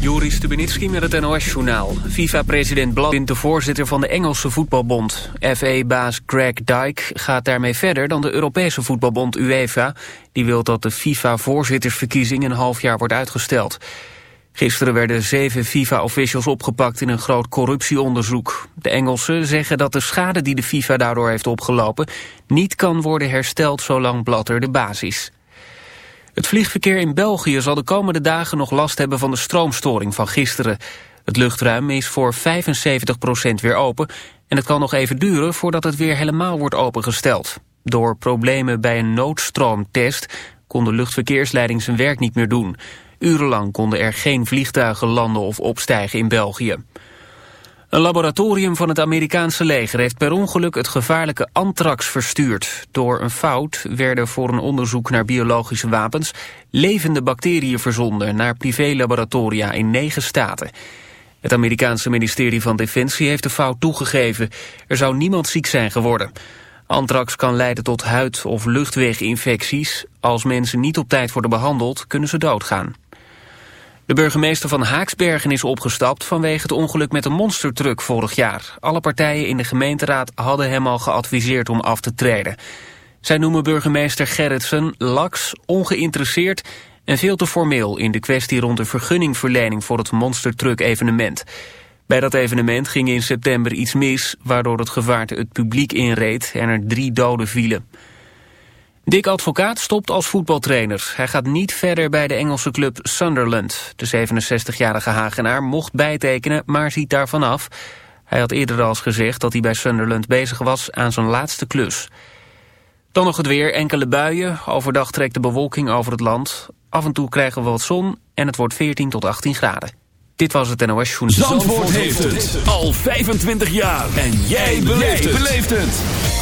Joris Stubenitski met het NOS-journaal. FIFA-president Blatter vindt de voorzitter van de Engelse voetbalbond. FA-baas Greg Dyke gaat daarmee verder dan de Europese voetbalbond UEFA. Die wil dat de FIFA-voorzittersverkiezing een half jaar wordt uitgesteld. Gisteren werden zeven FIFA-officials opgepakt in een groot corruptieonderzoek. De Engelsen zeggen dat de schade die de FIFA daardoor heeft opgelopen... niet kan worden hersteld zolang Blatter de baas is. Het vliegverkeer in België zal de komende dagen nog last hebben van de stroomstoring van gisteren. Het luchtruim is voor 75% weer open en het kan nog even duren voordat het weer helemaal wordt opengesteld. Door problemen bij een noodstroomtest kon de luchtverkeersleiding zijn werk niet meer doen. Urenlang konden er geen vliegtuigen landen of opstijgen in België. Een laboratorium van het Amerikaanse leger heeft per ongeluk het gevaarlijke anthrax verstuurd. Door een fout werden voor een onderzoek naar biologische wapens levende bacteriën verzonden naar privélaboratoria in negen staten. Het Amerikaanse ministerie van Defensie heeft de fout toegegeven. Er zou niemand ziek zijn geworden. Anthrax kan leiden tot huid- of luchtweginfecties. Als mensen niet op tijd worden behandeld, kunnen ze doodgaan. De burgemeester van Haaksbergen is opgestapt vanwege het ongeluk met een monstertruck vorig jaar. Alle partijen in de gemeenteraad hadden hem al geadviseerd om af te treden. Zij noemen burgemeester Gerritsen laks, ongeïnteresseerd en veel te formeel in de kwestie rond de vergunningverlening voor het monstertruck evenement. Bij dat evenement ging in september iets mis, waardoor het gevaarte het publiek inreed en er drie doden vielen. Dick Advocaat stopt als voetbaltrainer. Hij gaat niet verder bij de Engelse club Sunderland. De 67-jarige Hagenaar mocht bijtekenen, maar ziet daarvan af. Hij had eerder al eens gezegd dat hij bij Sunderland bezig was aan zijn laatste klus. Dan nog het weer, enkele buien. Overdag trekt de bewolking over het land. Af en toe krijgen we wat zon en het wordt 14 tot 18 graden. Dit was het NOS Journal. Zandvoort, Zandvoort heeft het al 25 jaar. En jij beleeft het.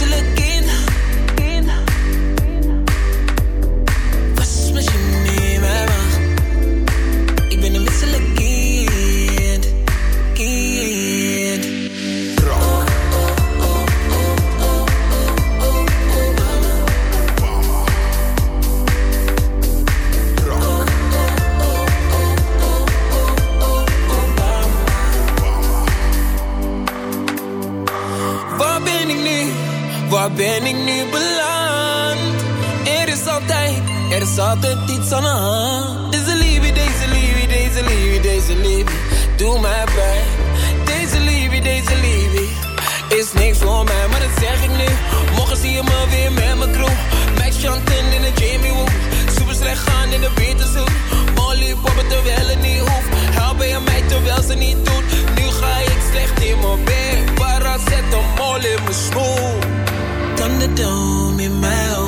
Hoofd. Ik altijd iets aan de hand. Deze liefde, deze liefde, deze liefde, deze liefde. Doe mij pijn. Deze liefde, deze liefde. Is niks voor mij, maar dat zeg ik nu. Morgen zie je me weer met mijn crew. Max Chanten in de Jamie Woo. Super slecht gaan in de Beterzoek. Molly poppen terwijl het niet hoeft. Helpen je mij terwijl ze niet doet. Nu ga ik slecht in mijn bed. Para zet een mol in mijn schoen. Thunderdome in mijn hoofd.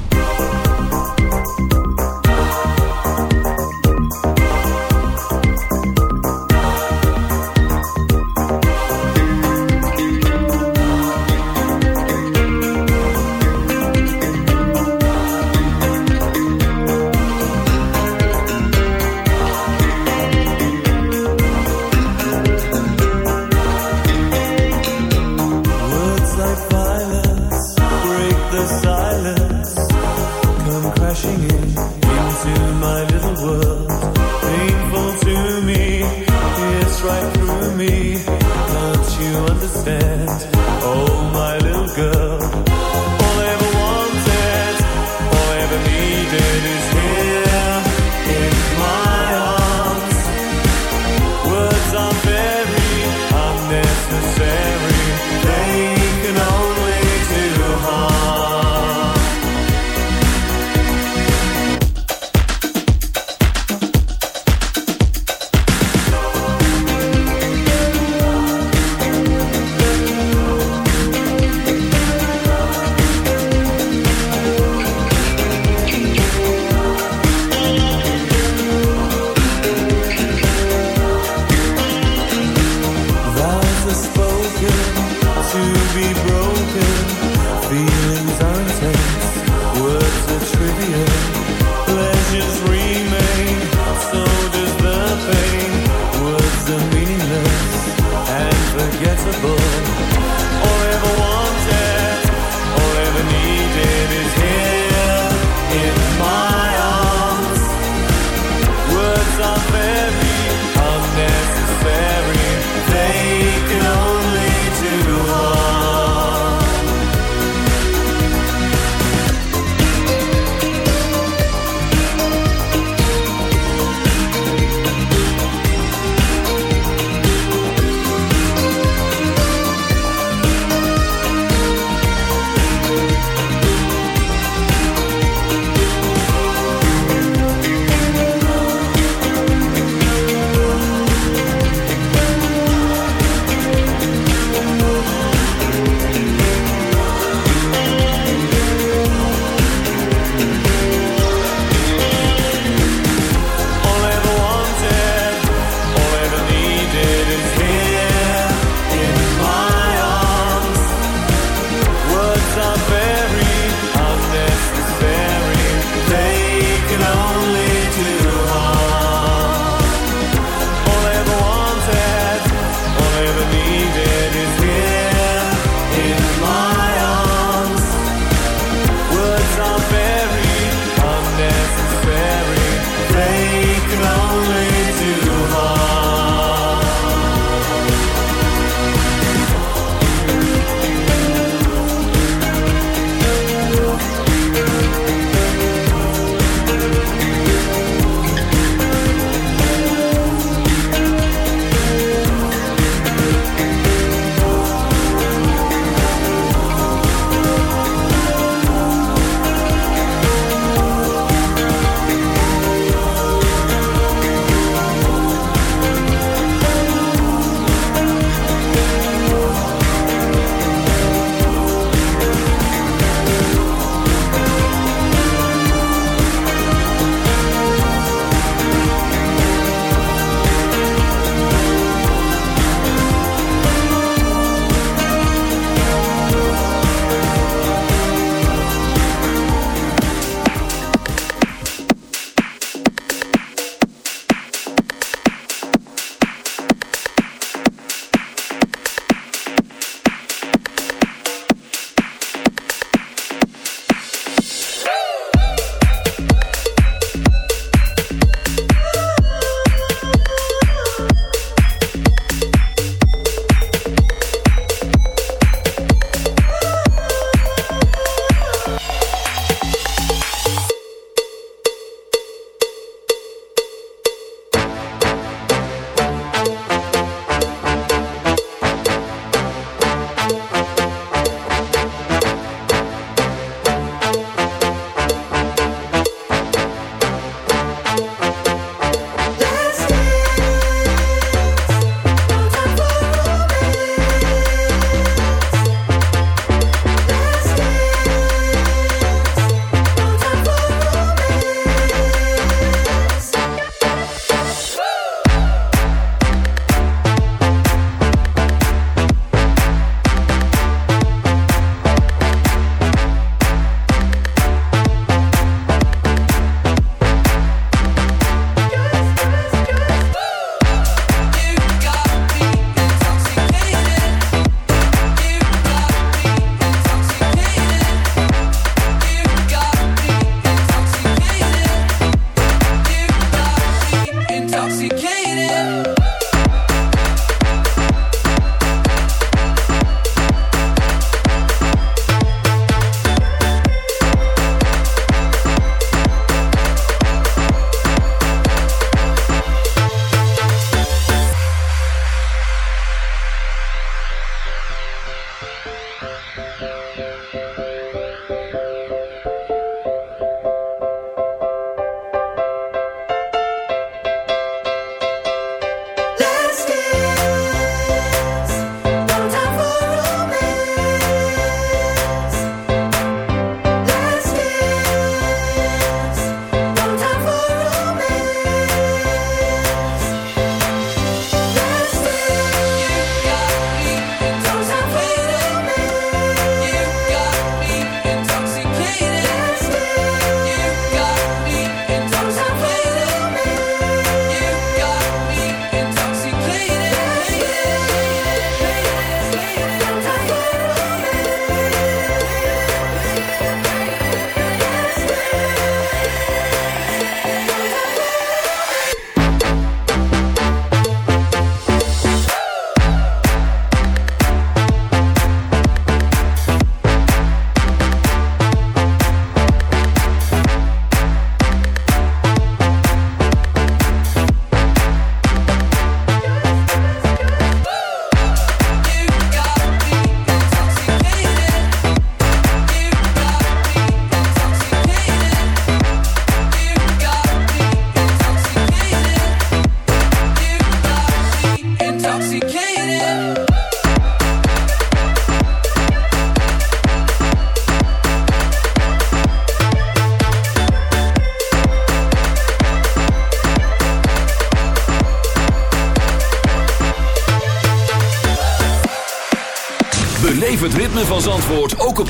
sunset, words are trivial.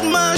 ZFM.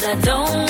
Cause I don't